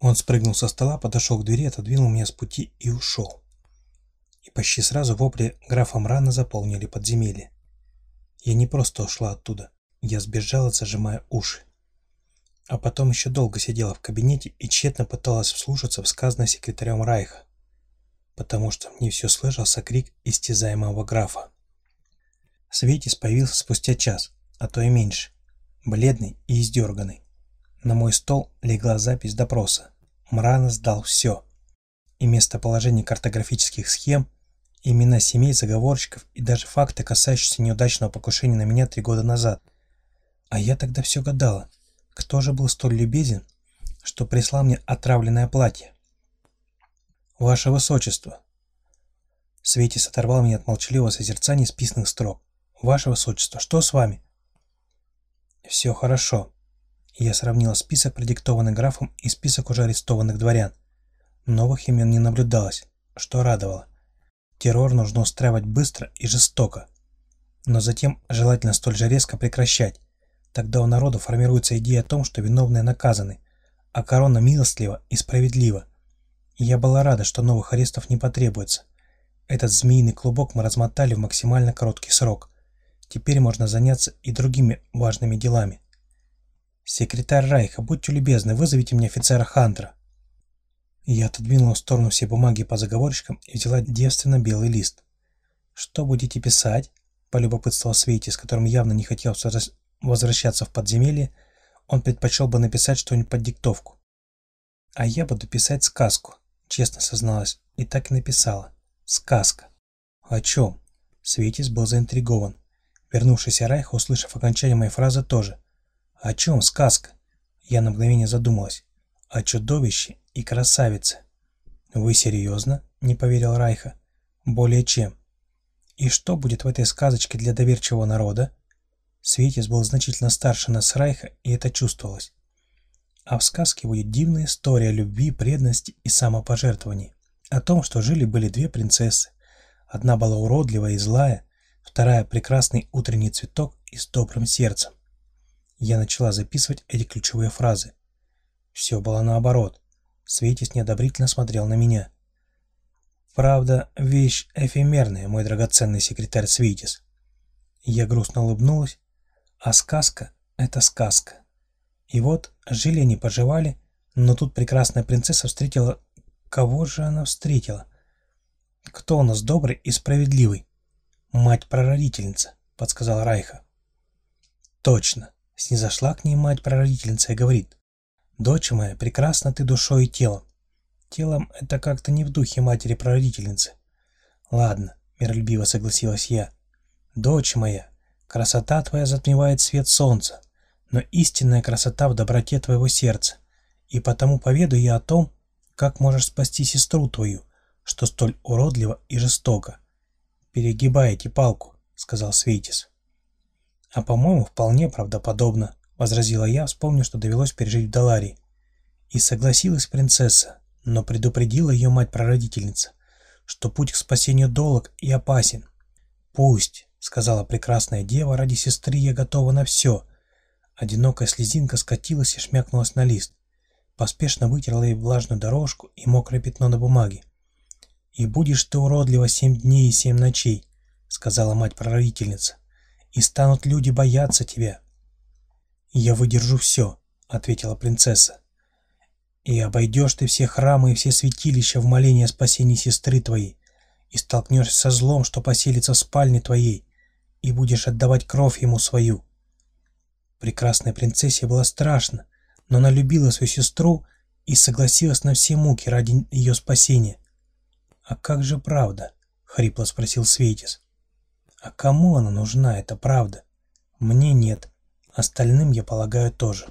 Он спрыгнул со стола, подошел к двери, отодвинул меня с пути и ушел. И почти сразу вопли графа Мрана заполнили подземелье. Я не просто ушла оттуда, я сбежала, зажимая уши. А потом еще долго сидела в кабинете и тщетно пыталась вслушаться в сказанное секретарем Райха, потому что мне все слышался крик истязаемого графа. Светис появился спустя час, а то и меньше, бледный и издерганный. На мой стол легла запись допроса. Мрана сдал все. И местоположение картографических схем, имена семей заговорщиков и даже факты, касающиеся неудачного покушения на меня три года назад. А я тогда все гадала, кто же был столь любезен, что прислал мне отравленное платье? «Ваше Высочество!» Светис оторвал меня от молчаливого созерцания списанных строк. «Ваше Высочество, что с вами?» «Все хорошо». Я сравнила список, продиктованный графом, и список уже арестованных дворян. Новых имен не наблюдалось, что радовало. Террор нужно устраивать быстро и жестоко. Но затем желательно столь же резко прекращать. Тогда у народа формируется идея о том, что виновные наказаны, а корона милостлива и справедлива. Я была рада, что новых арестов не потребуется. Этот змеиный клубок мы размотали в максимально короткий срок. Теперь можно заняться и другими важными делами. «Секретарь Райха, будьте любезны, вызовите мне офицера Хантера». Я отодвинула в сторону все бумаги по заговорщикам и взяла девственно белый лист. «Что будете писать?» – полюбопытствовал Свейти, с которым явно не хотел возвращаться в подземелье, он предпочел бы написать что-нибудь под диктовку. «А я буду писать сказку», – честно созналась, и так и написала. «Сказка». «О чем?» Светис был заинтригован. Вернувшийся Райх, услышав окончание моей фразы, тоже. «О чем сказка?» Я на мгновение задумалась. «О чудовище и красавице». «Вы серьезно?» — не поверил Райха. «Более чем». «И что будет в этой сказочке для доверчивого народа?» Светис был значительно старше нас Райха, и это чувствовалось. А в сказке будет дивная история любви, преданности и самопожертвований. О том, что жили-были две принцессы. Одна была уродливая и злая, вторая – прекрасный утренний цветок и с добрым сердцем. Я начала записывать эти ключевые фразы. Все было наоборот. Светис неодобрительно смотрел на меня. «Правда, вещь эфемерная, мой драгоценный секретарь Светис». Я грустно улыбнулась, а сказка — это сказка. И вот жили они, поживали, но тут прекрасная принцесса встретила... Кого же она встретила? Кто у нас добрый и справедливый? «Мать-прародительница», — подсказал Райха. «Точно», — снизошла к ней мать-прародительница и говорит. «Дочь моя, прекрасна ты душой и телом». Телом это как-то не в духе матери-прародительницы. «Ладно», — миролюбиво согласилась я. «Дочь моя, красота твоя затмевает свет солнца, но истинная красота в доброте твоего сердца, и потому поведаю я о том, как можешь спасти сестру твою, что столь уродливо и жестоко, перегибаете палку», — сказал Светис. «А по-моему, вполне правдоподобно», — возразила я, вспомнив, что довелось пережить в Даларии. И согласилась принцесса, но предупредила ее мать-прародительница, что путь к спасению долг и опасен. «Пусть», — сказала прекрасная дева, — «ради сестры я готова на все». Одинокая слезинка скатилась и шмякнулась на лист. Поспешно вытерла ей влажную дорожку и мокрое пятно на бумаге. «И будешь ты уродлива семь дней и семь ночей», — сказала мать-прародительница, — «и станут люди бояться тебя». «Я выдержу все», — ответила принцесса. «И обойдешь ты все храмы и все святилища в молении о спасении сестры твоей, и столкнешься со злом, что поселится в спальне твоей, и будешь отдавать кровь ему свою». Прекрасной принцессе было страшно, но она любила свою сестру и согласилась на все муки ради ее спасения. «А как же правда?» — хрипло спросил Светис. «А кому она нужна, эта правда? Мне нет. Остальным, я полагаю, тоже».